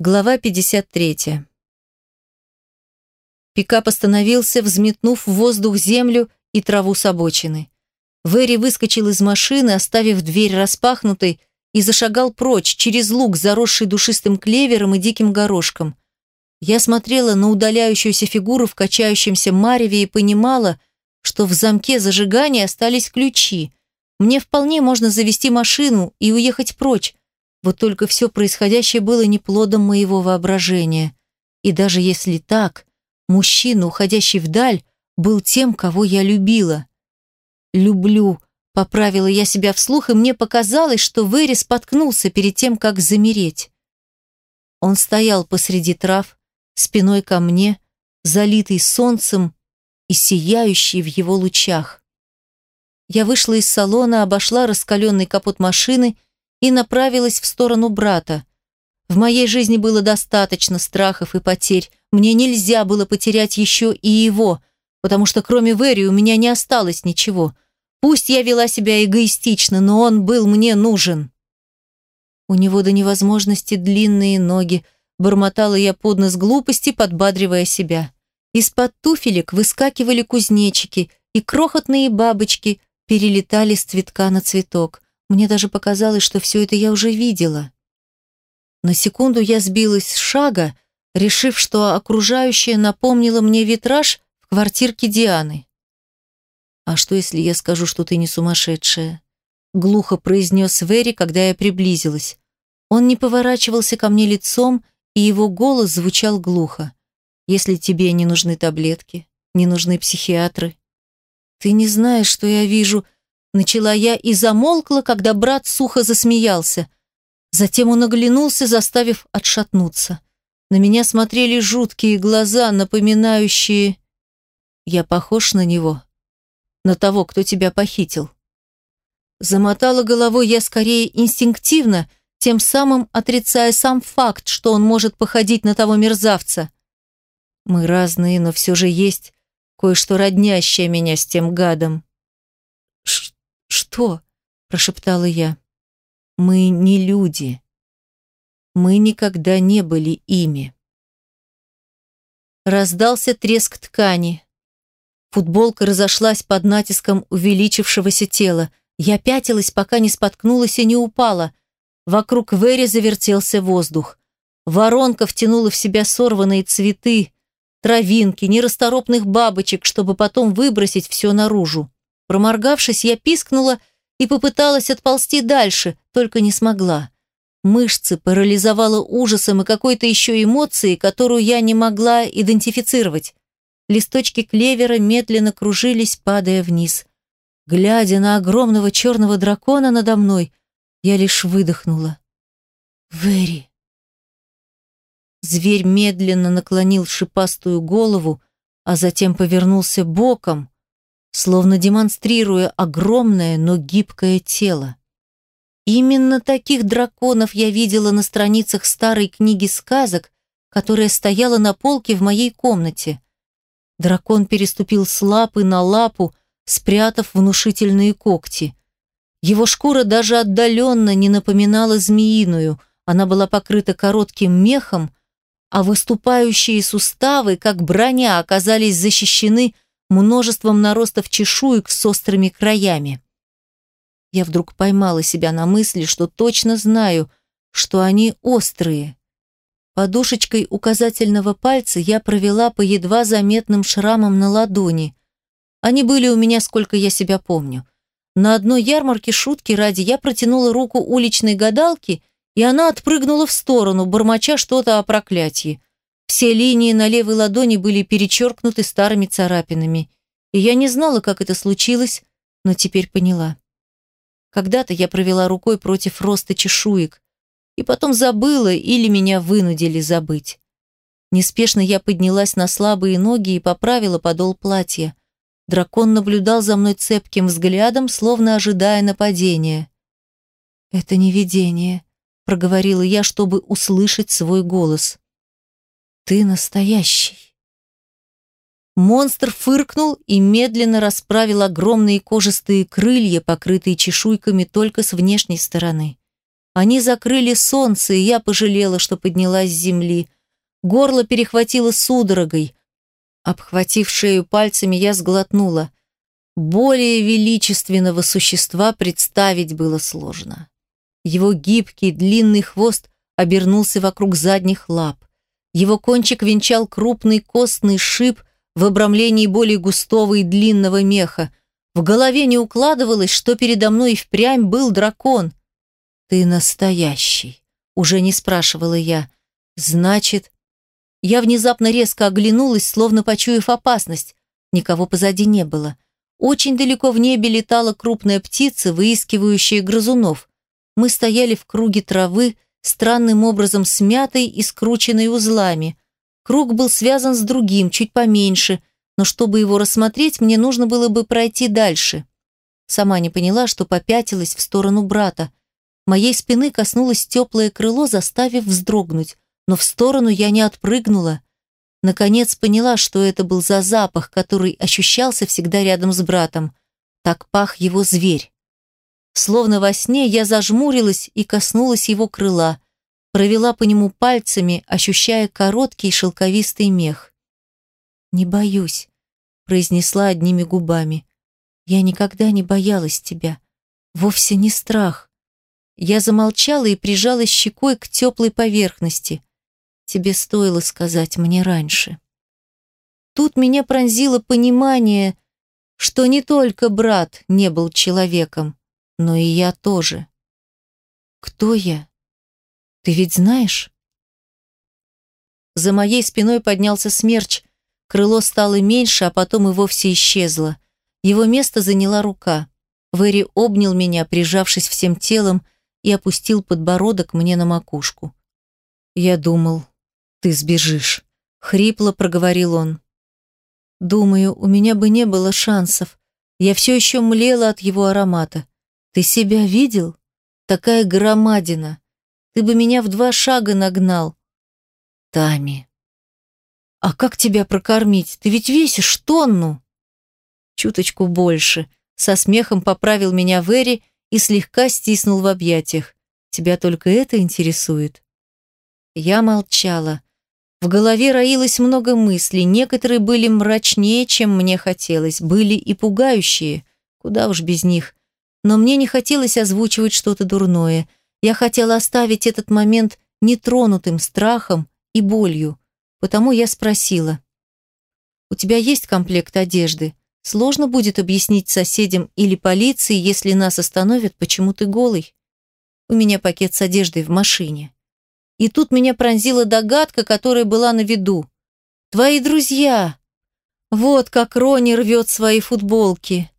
Глава 53. Пикап остановился, взметнув в воздух землю и траву с обочины. Вэри выскочил из машины, оставив дверь распахнутой, и зашагал прочь, через луг, заросший душистым клевером и диким горошком. Я смотрела на удаляющуюся фигуру в качающемся мареве и понимала, что в замке зажигания остались ключи. Мне вполне можно завести машину и уехать прочь, вот только все происходящее было не плодом моего воображения. И даже если так, мужчина, уходящий вдаль, был тем, кого я любила. «Люблю», — поправила я себя вслух, и мне показалось, что Вэри споткнулся перед тем, как замереть. Он стоял посреди трав, спиной ко мне, залитый солнцем и сияющий в его лучах. Я вышла из салона, обошла раскаленный капот машины и направилась в сторону брата. В моей жизни было достаточно страхов и потерь. Мне нельзя было потерять еще и его, потому что кроме Вэри у меня не осталось ничего. Пусть я вела себя эгоистично, но он был мне нужен. У него до невозможности длинные ноги, бормотала я под нос глупости, подбадривая себя. Из-под туфелек выскакивали кузнечики, и крохотные бабочки перелетали с цветка на цветок. Мне даже показалось, что все это я уже видела. На секунду я сбилась с шага, решив, что окружающее напомнило мне витраж в квартирке Дианы. «А что, если я скажу, что ты не сумасшедшая?» Глухо произнес Вэри, когда я приблизилась. Он не поворачивался ко мне лицом, и его голос звучал глухо. «Если тебе не нужны таблетки, не нужны психиатры». «Ты не знаешь, что я вижу», Начала я и замолкла, когда брат сухо засмеялся. Затем он оглянулся, заставив отшатнуться. На меня смотрели жуткие глаза, напоминающие... Я похож на него? На того, кто тебя похитил? Замотала головой я скорее инстинктивно, тем самым отрицая сам факт, что он может походить на того мерзавца. Мы разные, но все же есть кое-что роднящее меня с тем гадом. «Что?» – прошептала я. «Мы не люди. Мы никогда не были ими». Раздался треск ткани. Футболка разошлась под натиском увеличившегося тела. Я пятилась, пока не споткнулась и не упала. Вокруг Вэри завертелся воздух. Воронка втянула в себя сорванные цветы, травинки, нерасторопных бабочек, чтобы потом выбросить все наружу. Проморгавшись, я пискнула и попыталась отползти дальше, только не смогла. Мышцы парализовало ужасом и какой-то еще эмоцией, которую я не могла идентифицировать. Листочки клевера медленно кружились, падая вниз. Глядя на огромного черного дракона надо мной, я лишь выдохнула. «Вэри!» Зверь медленно наклонил шипастую голову, а затем повернулся боком, словно демонстрируя огромное, но гибкое тело. Именно таких драконов я видела на страницах старой книги сказок, которая стояла на полке в моей комнате. Дракон переступил с лапы на лапу, спрятав внушительные когти. Его шкура даже отдаленно не напоминала змеиную, она была покрыта коротким мехом, а выступающие суставы, как броня, оказались защищены множеством наростов чешуек с острыми краями. Я вдруг поймала себя на мысли, что точно знаю, что они острые. Подушечкой указательного пальца я провела по едва заметным шрамам на ладони. Они были у меня, сколько я себя помню. На одной ярмарке шутки ради я протянула руку уличной гадалки, и она отпрыгнула в сторону, бормоча что-то о проклятии. Все линии на левой ладони были перечеркнуты старыми царапинами. И я не знала, как это случилось, но теперь поняла. Когда-то я провела рукой против роста чешуек, и потом забыла или меня вынудили забыть. Неспешно я поднялась на слабые ноги и поправила подол платья. Дракон наблюдал за мной цепким взглядом, словно ожидая нападения. «Это не видение», — проговорила я, чтобы услышать свой голос. Ты настоящий. Монстр фыркнул и медленно расправил огромные кожистые крылья, покрытые чешуйками только с внешней стороны. Они закрыли солнце, и я пожалела, что поднялась с земли. Горло перехватило судорогой. Обхватив шею пальцами, я сглотнула. Более величественного существа представить было сложно. Его гибкий длинный хвост обернулся вокруг задних лап. Его кончик венчал крупный костный шип в обрамлении более густого и длинного меха. В голове не укладывалось, что передо мной и впрямь был дракон. «Ты настоящий», — уже не спрашивала я. «Значит...» Я внезапно резко оглянулась, словно почуяв опасность. Никого позади не было. Очень далеко в небе летала крупная птица, выискивающая грызунов. Мы стояли в круге травы, странным образом смятой и скрученной узлами. Круг был связан с другим, чуть поменьше, но чтобы его рассмотреть, мне нужно было бы пройти дальше. Сама не поняла, что попятилась в сторону брата. Моей спины коснулось теплое крыло, заставив вздрогнуть, но в сторону я не отпрыгнула. Наконец поняла, что это был за запах, который ощущался всегда рядом с братом. Так пах его зверь. Словно во сне я зажмурилась и коснулась его крыла, провела по нему пальцами, ощущая короткий шелковистый мех. «Не боюсь», — произнесла одними губами. «Я никогда не боялась тебя. Вовсе не страх». Я замолчала и прижалась щекой к теплой поверхности. Тебе стоило сказать мне раньше. Тут меня пронзило понимание, что не только брат не был человеком, но и я тоже. Кто я? Ты ведь знаешь? За моей спиной поднялся смерч, крыло стало меньше, а потом и вовсе исчезло. Его место заняла рука. Вэри обнял меня, прижавшись всем телом, и опустил подбородок мне на макушку. Я думал, ты сбежишь, хрипло проговорил он. Думаю, у меня бы не было шансов. Я все еще млела от его аромата. Ты себя видел? Такая громадина. Ты бы меня в два шага нагнал. Тами. А как тебя прокормить? Ты ведь весишь тонну. Чуточку больше. Со смехом поправил меня Вэри и слегка стиснул в объятиях. Тебя только это интересует? Я молчала. В голове роилось много мыслей, некоторые были мрачнее, чем мне хотелось, были и пугающие, куда уж без них но мне не хотелось озвучивать что-то дурное. Я хотела оставить этот момент нетронутым страхом и болью, потому я спросила. «У тебя есть комплект одежды? Сложно будет объяснить соседям или полиции, если нас остановят, почему ты голый? У меня пакет с одеждой в машине». И тут меня пронзила догадка, которая была на виду. «Твои друзья!» Вот как Рони рвет свои футболки.